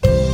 Bye.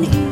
one